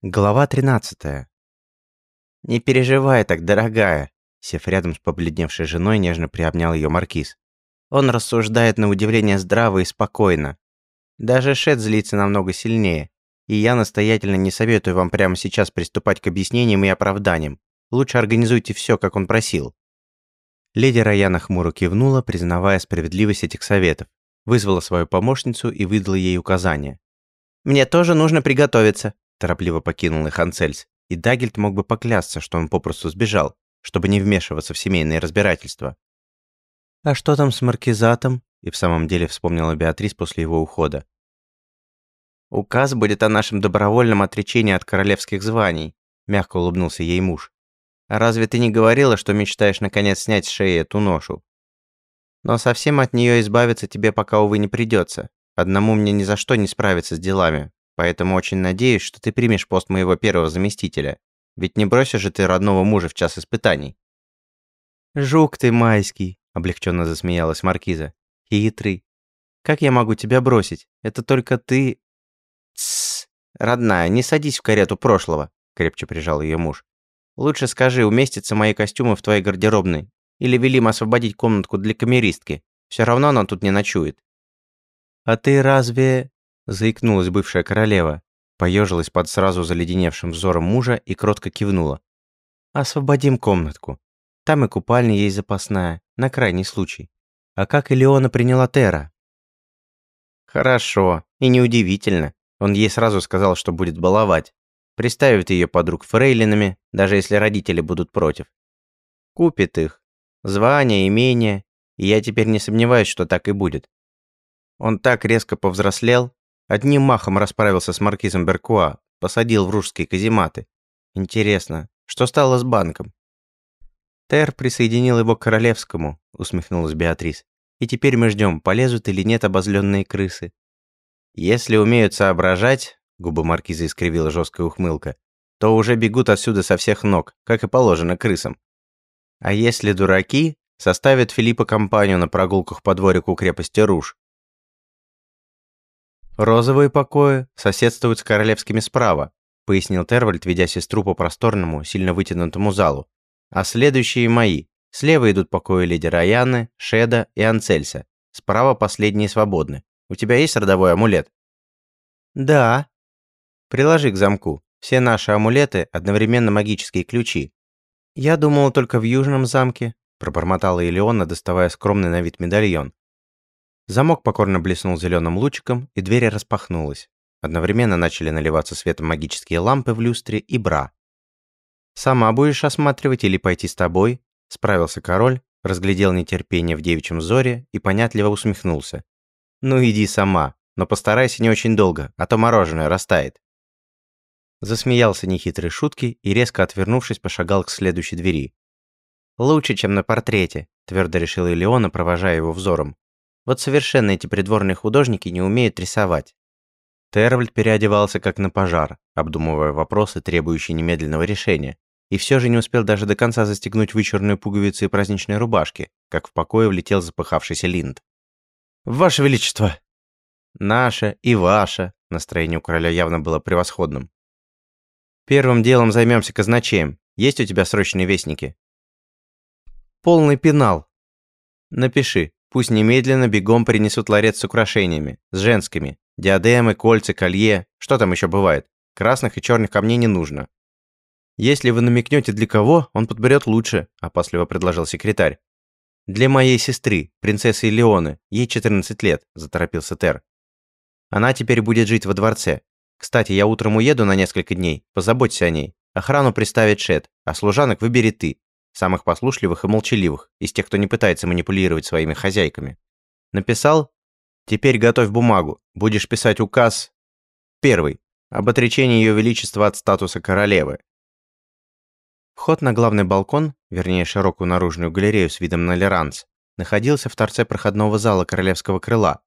Глава 13. «Не переживай так, дорогая», — сев рядом с побледневшей женой, нежно приобнял ее маркиз. «Он рассуждает на удивление здраво и спокойно. Даже Шет злится намного сильнее, и я настоятельно не советую вам прямо сейчас приступать к объяснениям и оправданиям. Лучше организуйте все, как он просил». Леди Раяна хмуро кивнула, признавая справедливость этих советов, вызвала свою помощницу и выдала ей указания. «Мне тоже нужно приготовиться», Торопливо покинул их Анцельс, и Дагельт мог бы поклясться, что он попросту сбежал, чтобы не вмешиваться в семейные разбирательства. «А что там с маркизатом?» и в самом деле вспомнила Беатрис после его ухода. «Указ будет о нашем добровольном отречении от королевских званий», мягко улыбнулся ей муж. «А разве ты не говорила, что мечтаешь наконец снять с шеи эту ношу? Но совсем от нее избавиться тебе пока, увы, не придется. Одному мне ни за что не справиться с делами, Поэтому очень надеюсь, что ты примешь пост моего первого заместителя. Ведь не бросишь же ты родного мужа в час испытаний». «Жук ты майский», — облегченно засмеялась Маркиза. «Хитрый. Как я могу тебя бросить? Это только ты...» «Тссс, родная, не садись в карету прошлого», — крепче прижал ее муж. «Лучше скажи, уместятся мои костюмы в твоей гардеробной? Или велим освободить комнатку для камеристки? Все равно она тут не ночует». «А ты разве...» заикнулась бывшая королева, поежилась под сразу заледеневшим взором мужа и кротко кивнула. «Освободим комнатку. Там и купальня есть запасная, на крайний случай. А как Элеона приняла Тера?» «Хорошо, и неудивительно. Он ей сразу сказал, что будет баловать. Приставит ее подруг фрейлинами, даже если родители будут против. Купит их. Звание, имение, и я теперь не сомневаюсь, что так и будет. Он так резко повзрослел, Одним махом расправился с маркизом Беркуа, посадил в ружские казематы. Интересно, что стало с банком? Тер присоединил его к королевскому, усмехнулась Беатрис. И теперь мы ждем, полезут или нет обозленные крысы. Если умеют соображать, губы маркиза искривила жесткая ухмылка, то уже бегут отсюда со всех ног, как и положено крысам. А если дураки, составят Филиппа компанию на прогулках по дворику крепости Руж, «Розовые покои соседствуют с королевскими справа», пояснил Тервальд, ведя сестру по просторному, сильно вытянутому залу. «А следующие мои. Слева идут покои леди Раяны, Шеда и Анцельса. Справа последние свободны. У тебя есть родовой амулет?» «Да». «Приложи к замку. Все наши амулеты – одновременно магические ключи». «Я думала только в Южном замке», – пробормотала Элеона, доставая скромный на вид медальон. Замок покорно блеснул зеленым лучиком, и дверь распахнулась. Одновременно начали наливаться светом магические лампы в люстре и бра. «Сама будешь осматривать или пойти с тобой?» – справился король, разглядел нетерпение в девичьем взоре и понятливо усмехнулся. «Ну иди сама, но постарайся не очень долго, а то мороженое растает». Засмеялся нехитрой шутки и, резко отвернувшись, пошагал к следующей двери. «Лучше, чем на портрете», – твердо решила Элеона, провожая его взором. Вот совершенно эти придворные художники не умеют рисовать. Тервальд переодевался как на пожар, обдумывая вопросы, требующие немедленного решения, и все же не успел даже до конца застегнуть вычурные пуговицы и праздничной рубашки, как в покое влетел запыхавшийся Линд. «Ваше Величество!» «Наше и ваше!» Настроение у короля явно было превосходным. «Первым делом займемся казначеем. Есть у тебя срочные вестники?» «Полный пенал». «Напиши. Пусть немедленно бегом принесут ларец с украшениями, с женскими. Диадемы, кольца, колье, что там еще бывает. Красных и черных камней не нужно. Если вы намекнете для кого, он подберет лучше, опасливо предложил секретарь. Для моей сестры, принцессы Леоны, ей 14 лет, заторопился Тер. Она теперь будет жить во дворце. Кстати, я утром уеду на несколько дней, позаботься о ней. Охрану приставит Шет, а служанок выбери ты самых послушливых и молчаливых, из тех, кто не пытается манипулировать своими хозяйками. Написал? Теперь готовь бумагу. Будешь писать указ. Первый. Об отречении Ее Величества от статуса королевы. Вход на главный балкон, вернее широкую наружную галерею с видом на Леранс, находился в торце проходного зала королевского крыла.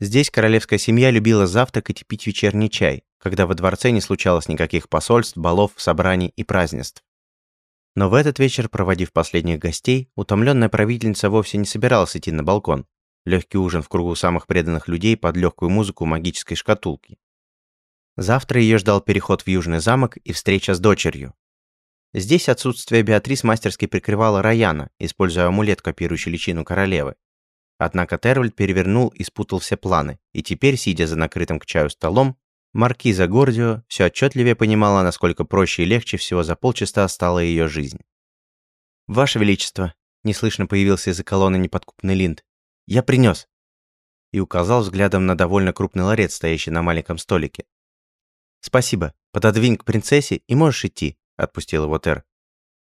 Здесь королевская семья любила завтракать и пить вечерний чай, когда во дворце не случалось никаких посольств, балов, собраний и празднеств. Но в этот вечер, проводив последних гостей, утомленная правительница вовсе не собиралась идти на балкон. Легкий ужин в кругу самых преданных людей под легкую музыку магической шкатулки. Завтра ее ждал переход в Южный замок и встреча с дочерью. Здесь отсутствие Беатрис мастерски прикрывала Раяна, используя амулет, копирующий личину королевы. Однако Тервальд перевернул и спутал все планы, и теперь, сидя за накрытым к чаю столом, маркиза Гордио все отчетливее понимала, насколько проще и легче всего за полчаса стала ее жизнь. «Ваше Величество!» – неслышно появился из-за колонны неподкупный Линд. «Я принес!» И указал взглядом на довольно крупный ларец, стоящий на маленьком столике. «Спасибо. Пододвинь к принцессе и можешь идти», – отпустил его Тер.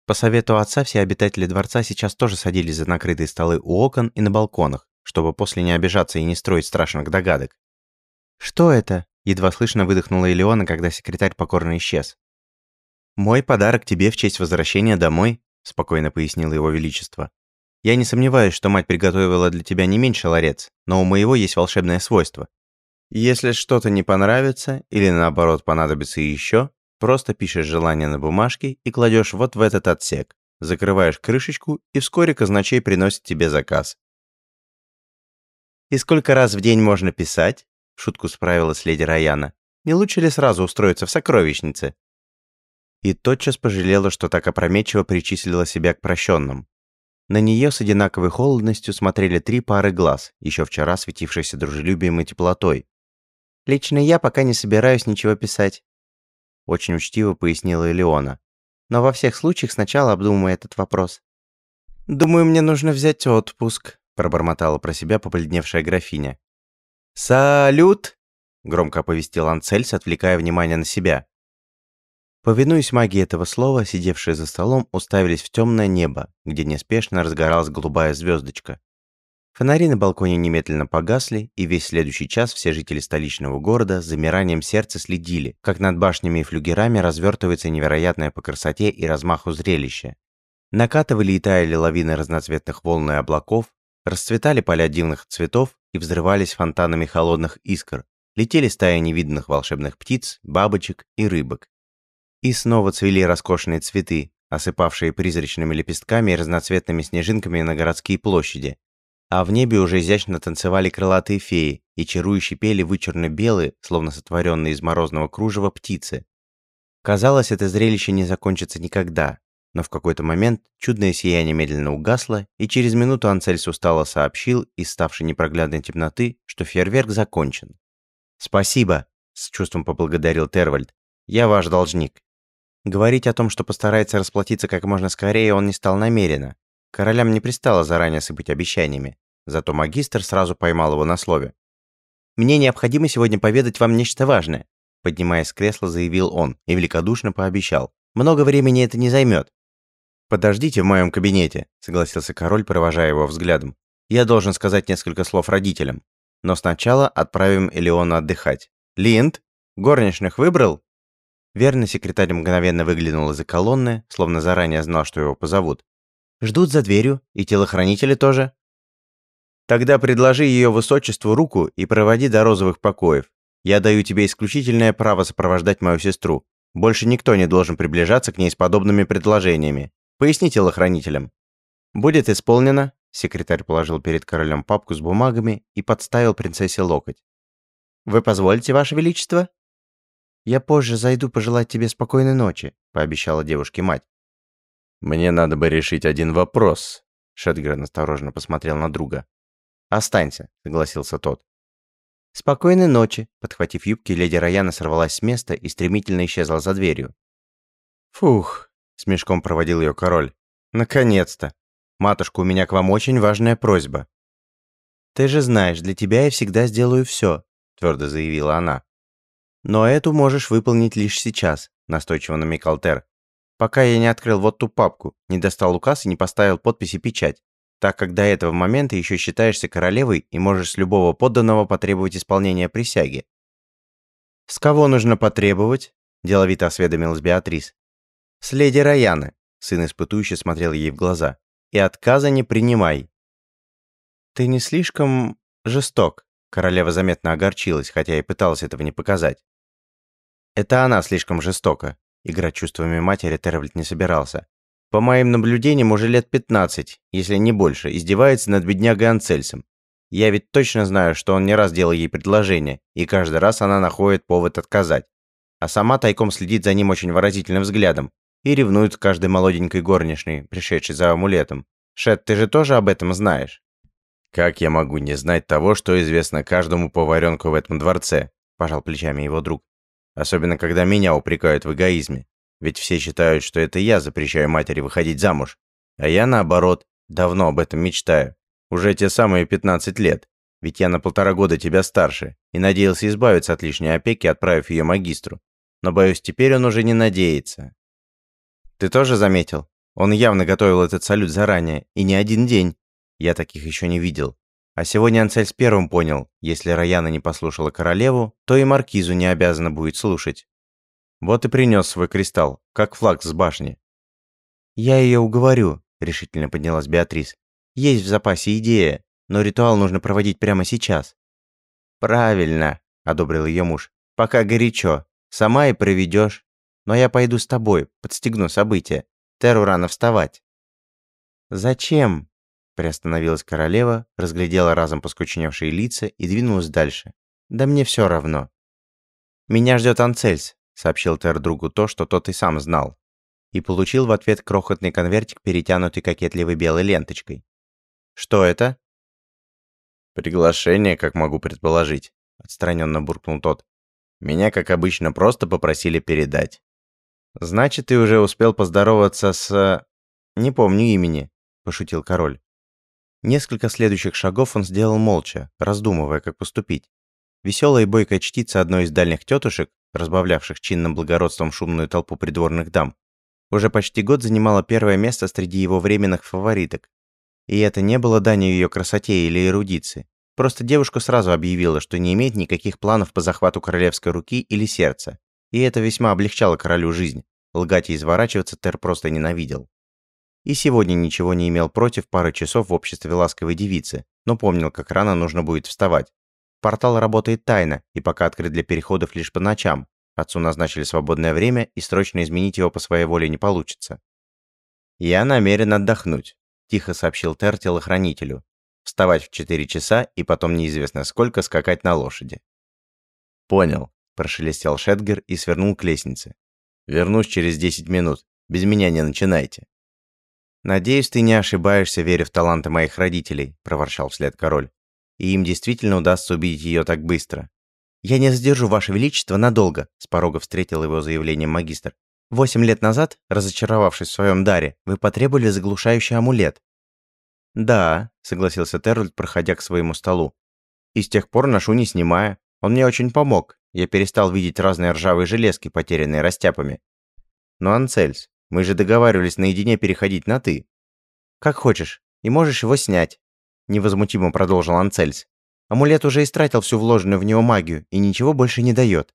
По совету отца все обитатели дворца сейчас тоже садились за накрытые столы у окон и на балконах, чтобы после не обижаться и не строить страшных догадок. «Что это?» – едва слышно выдохнула Элеона, когда секретарь покорно исчез. «Мой подарок тебе в честь возвращения домой», – спокойно пояснило его величество. «Я не сомневаюсь, что мать приготовила для тебя не меньше ларец, но у моего есть волшебное свойство. Если что-то не понравится или наоборот понадобится еще, просто пишешь желание на бумажке и кладешь вот в этот отсек, закрываешь крышечку и вскоре казначей приносит тебе заказ. «И сколько раз в день можно писать?» – шутку справилась леди Раяна. «Не лучше ли сразу устроиться в сокровищнице?» И тотчас пожалела, что так опрометчиво причислила себя к прощенным. На нее с одинаковой холодностью смотрели три пары глаз, еще вчера светившиеся дружелюбием и теплотой, Лично я пока не собираюсь ничего писать. Очень учтиво пояснила Элеона. Но во всех случаях сначала обдумай этот вопрос. «Думаю, мне нужно взять отпуск», – пробормотала про себя побледневшая графиня. «Салют!» – громко оповестил Анцельс, отвлекая внимание на себя. Повинуясь магии этого слова, сидевшие за столом уставились в темное небо, где неспешно разгоралась голубая звездочка. Фонари на балконе немедленно погасли, и весь следующий час все жители столичного города с замиранием сердца следили, как над башнями и флюгерами развертывается невероятное по красоте и размаху зрелище. Накатывали и таяли лавины разноцветных волн и облаков, расцветали поля дивных цветов и взрывались фонтанами холодных искр, летели стаи невиданных волшебных птиц, бабочек и рыбок. И снова цвели роскошные цветы, осыпавшие призрачными лепестками и разноцветными снежинками на городские площади, а в небе уже изящно танцевали крылатые феи и чарующе пели вычурно-белые, словно сотворенные из морозного кружева, птицы. Казалось, это зрелище не закончится никогда, но в какой-то момент чудное сияние медленно угасло, и через минуту Анцельс устало сообщил из ставшей непроглядной темноты, что фейерверк закончен. «Спасибо», — с чувством поблагодарил Тервальд. «Я ваш должник». Говорить о том, что постарается расплатиться как можно скорее, он не стал намеренно. Королям не пристало заранее сыпать обещаниями. Зато магистр сразу поймал его на слове. «Мне необходимо сегодня поведать вам нечто важное», поднимаясь с кресла, заявил он и великодушно пообещал. «Много времени это не займет». «Подождите в моем кабинете», согласился король, провожая его взглядом. «Я должен сказать несколько слов родителям. Но сначала отправим Элеону отдыхать. Линд, горничных выбрал?» Верный секретарь мгновенно выглянул из-за колонны, словно заранее знал, что его позовут. «Ждут за дверью, и телохранители тоже», Тогда предложи ее высочеству руку и проводи до розовых покоев. Я даю тебе исключительное право сопровождать мою сестру. Больше никто не должен приближаться к ней с подобными предложениями. Поясни телохранителям. Будет исполнено. Секретарь положил перед королем папку с бумагами и подставил принцессе локоть. Вы позволите, ваше величество? Я позже зайду пожелать тебе спокойной ночи, пообещала девушке мать. Мне надо бы решить один вопрос. Шетгрен осторожно посмотрел на друга. «Останься», — согласился тот. «Спокойной ночи», — подхватив юбки, леди Раяна сорвалась с места и стремительно исчезла за дверью. «Фух», — с мешком проводил ее король. «Наконец-то! Матушка, у меня к вам очень важная просьба». «Ты же знаешь, для тебя я всегда сделаю все», — твердо заявила она. «Но эту можешь выполнить лишь сейчас», — настойчиво намекал Тер. «Пока я не открыл вот ту папку, не достал указ и не поставил подпись и печать так как до этого момента еще считаешься королевой и можешь с любого подданного потребовать исполнения присяги. «С кого нужно потребовать?» – деловито осведомилась Беатрис. «С леди Раяны», – сын испытующе смотрел ей в глаза. «И отказа не принимай». «Ты не слишком жесток», – королева заметно огорчилась, хотя и пыталась этого не показать. «Это она слишком жестока», – играть чувствами матери Тервальд не собирался. По моим наблюдениям, уже лет 15, если не больше, издевается над беднягой Анцельсом. Я ведь точно знаю, что он не раз делал ей предложение, и каждый раз она находит повод отказать. а сама тайком следит за ним очень выразительным взглядом и ревнует к каждой молоденькой горничной, пришедшей за амулетом. Шет, ты же тоже об этом знаешь? Как я могу не знать того, что известно каждому поваренку в этом дворце? Пожал плечами его друг. Особенно, когда меня упрекают в эгоизме. Ведь все считают, что это я запрещаю матери выходить замуж. А я, наоборот, давно об этом мечтаю. Уже те самые 15 лет. Ведь я на полтора года тебя старше и надеялся избавиться от лишней опеки, отправив ее магистру. Но, боюсь, теперь он уже не надеется. Ты тоже заметил? Он явно готовил этот салют заранее, и не один день. Я таких еще не видел. А сегодня Анцель с первым понял, если Раяна не послушала королеву, то и маркизу не обязана будет слушать. Вот и принес свой кристалл, как флаг с башни. «Я ее уговорю», — решительно поднялась Беатрис. «Есть в запасе идея, но ритуал нужно проводить прямо сейчас». «Правильно», — одобрил ее муж. «Пока горячо. Сама и проведешь. Но я пойду с тобой, подстегну события. Теру рано вставать». «Зачем?» Приостановилась королева, разглядела разом поскучневшие лица и двинулась дальше. «Да мне все равно». «Меня ждет Анцельс», — сообщил Тер другу то, что тот и сам знал. И получил в ответ крохотный конвертик, перетянутый кокетливой белой ленточкой. «Что это?» «Приглашение, как могу предположить», — отстраненно буркнул тот. «Меня, как обычно, просто попросили передать». «Значит, ты уже успел поздороваться с...» «Не помню имени», — пошутил король. Несколько следующих шагов он сделал молча, раздумывая, как поступить. Веселая и бойкая чтица одной из дальних тетушек, разбавлявших чинным благородством шумную толпу придворных дам, уже почти год занимала первое место среди его временных фавориток. И это не было данью ее красоте или эрудиции. Просто девушка сразу объявила, что не имеет никаких планов по захвату королевской руки или сердца. И это весьма облегчало королю жизнь. Лгать и изворачиваться Тер просто ненавидел. И сегодня ничего не имел против пары часов в обществе ласковой девицы, но помнил, как рано нужно будет вставать. Портал работает тайно и пока открыт для переходов лишь по ночам. Отцу назначили свободное время, и срочно изменить его по своей воле не получится. «Я намерен отдохнуть», – тихо сообщил Тер телохранителю. «Вставать в 4 часа и потом неизвестно сколько скакать на лошади». «Понял», – прошелестел Шетгер и свернул к лестнице. «Вернусь через 10 минут. Без меня не начинайте». «Надеюсь, ты не ошибаешься, веря в таланты моих родителей», – проворчал вслед король. «И им действительно удастся убить ее так быстро». «Я не задержу, Ваше Величество, надолго», – с порога встретил его заявление магистр. «Восемь лет назад, разочаровавшись в своем даре, вы потребовали заглушающий амулет». «Да», – согласился Террольд, проходя к своему столу. «И с тех пор ношу не снимая. Он мне очень помог. Я перестал видеть разные ржавые железки, потерянные растяпами. Но, Анцельс, мы же договаривались наедине переходить на «ты». Как хочешь, и можешь его снять. Невозмутимо продолжил Анцельс. Амулет уже истратил всю вложенную в него магию и ничего больше не дает.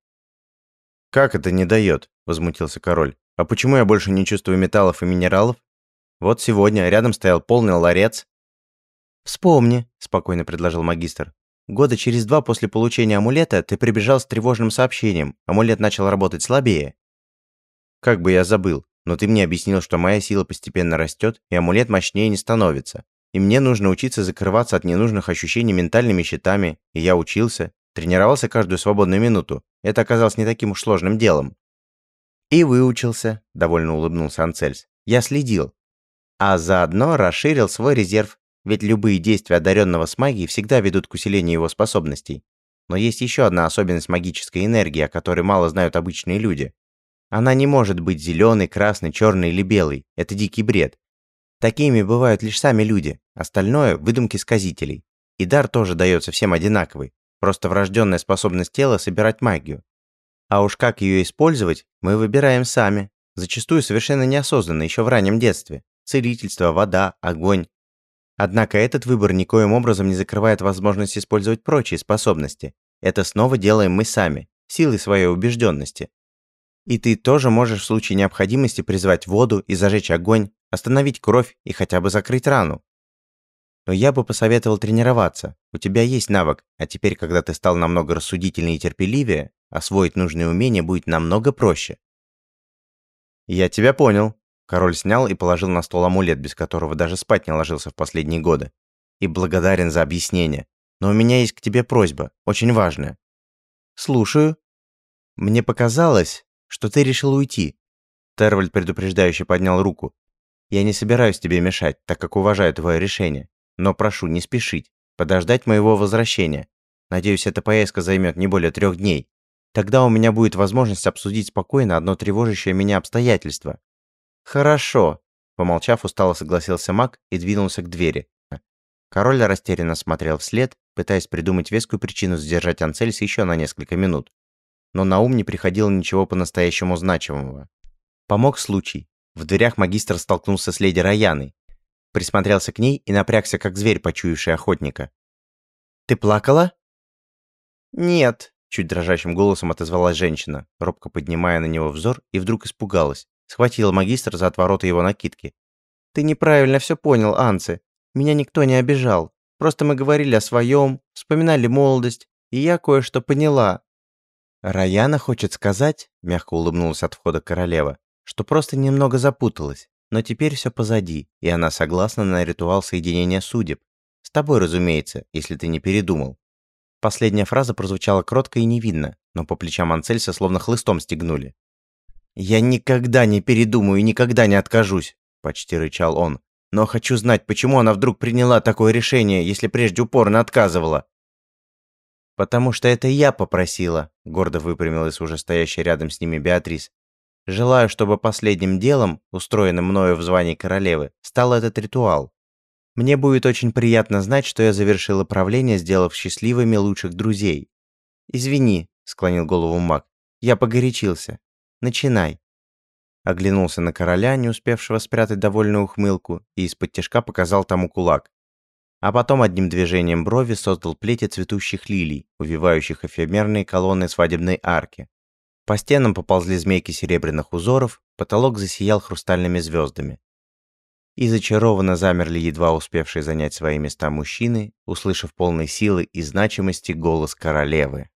«Как это не дает?» – возмутился король. «А почему я больше не чувствую металлов и минералов? Вот сегодня рядом стоял полный ларец». «Вспомни», – спокойно предложил магистр. «Года через два после получения амулета ты прибежал с тревожным сообщением. Амулет начал работать слабее». «Как бы я забыл но ты мне объяснил, что моя сила постепенно растет, и амулет мощнее не становится. И мне нужно учиться закрываться от ненужных ощущений ментальными щитами, и я учился, тренировался каждую свободную минуту. Это оказалось не таким уж сложным делом. И выучился, довольно улыбнулся Анцельс. Я следил. А заодно расширил свой резерв, ведь любые действия одаренного с магией всегда ведут к усилению его способностей. Но есть еще одна особенность магической энергии, о которой мало знают обычные люди. Она не может быть зеленой, красной, черной или белой. Это дикий бред. Такими бывают лишь сами люди. Остальное – выдумки сказителей. И дар тоже дается всем одинаковый. Просто врожденная способность тела собирать магию. А уж как ее использовать, мы выбираем сами. Зачастую совершенно неосознанно, еще в раннем детстве. Целительство, вода, огонь. Однако этот выбор никоим образом не закрывает возможность использовать прочие способности. Это снова делаем мы сами, силой своей убежденности. И ты тоже можешь в случае необходимости призвать воду и зажечь огонь, остановить кровь и хотя бы закрыть рану. Но я бы посоветовал тренироваться. У тебя есть навык, а теперь, когда ты стал намного рассудительнее и терпеливее, освоить нужные умения будет намного проще. Я тебя понял. Король снял и положил на стол амулет, без которого даже спать не ложился в последние годы. И благодарен за объяснение. Но у меня есть к тебе просьба, очень важная. Слушаю. Мне показалось, что ты решил уйти. Тервальд предупреждающе поднял руку. Я не собираюсь тебе мешать, так как уважаю твое решение. Но прошу не спешить, подождать моего возвращения. Надеюсь, эта поездка займет не более трех дней. Тогда у меня будет возможность обсудить спокойно одно тревожащее меня обстоятельство. Хорошо, помолчав, устало согласился Мак и двинулся к двери. Король растерянно смотрел вслед, пытаясь придумать вескую причину задержать Анцельса еще на несколько минут. Но на ум не приходило ничего по-настоящему значимого. Помог случай. В дверях магистр столкнулся с леди Раяной. Присмотрелся к ней и напрягся, как зверь, почуявший охотника. «Ты плакала?» «Нет», Чуть дрожащим голосом отозвалась женщина, робко поднимая на него взор, и вдруг испугалась. Схватила магистра за отвороты его накидки. «Ты неправильно все понял, Анце. Меня никто не обижал. Просто мы говорили о своем, вспоминали молодость, и я кое-что поняла». «Раяна хочет сказать», — мягко улыбнулась от входа королева, «что просто немного запуталась, но теперь все позади, и она согласна на ритуал соединения судеб. С тобой, разумеется, если ты не передумал». Последняя фраза прозвучала кротко и невинно, но по плечам Анцельса словно хлыстом стегнули. «Я никогда не передумаю и никогда не откажусь», — почти рычал он. «Но хочу знать, почему она вдруг приняла такое решение, если прежде упорно отказывала?» «Потому что это я попросила», — гордо выпрямилась уже стоящая рядом с ними Беатрис. «Желаю, чтобы последним делом, устроенным мною в звании королевы, стал этот ритуал. Мне будет очень приятно знать, что я завершила правление, сделав счастливыми лучших друзей. Извини, склонил голову маг. Я погорячился. Начинай. Оглянулся на короля, не успевшего спрятать довольную ухмылку, и из-под тяжка показал тому кулак. А потом одним движением брови создал плети цветущих лилий, увивающих эфемерные колонны свадебной арки. По стенам поползли змейки серебряных узоров, потолок засиял хрустальными звездами и зачарованно замерли едва успевшие занять свои места мужчины, услышав полной силы и значимости голос королевы.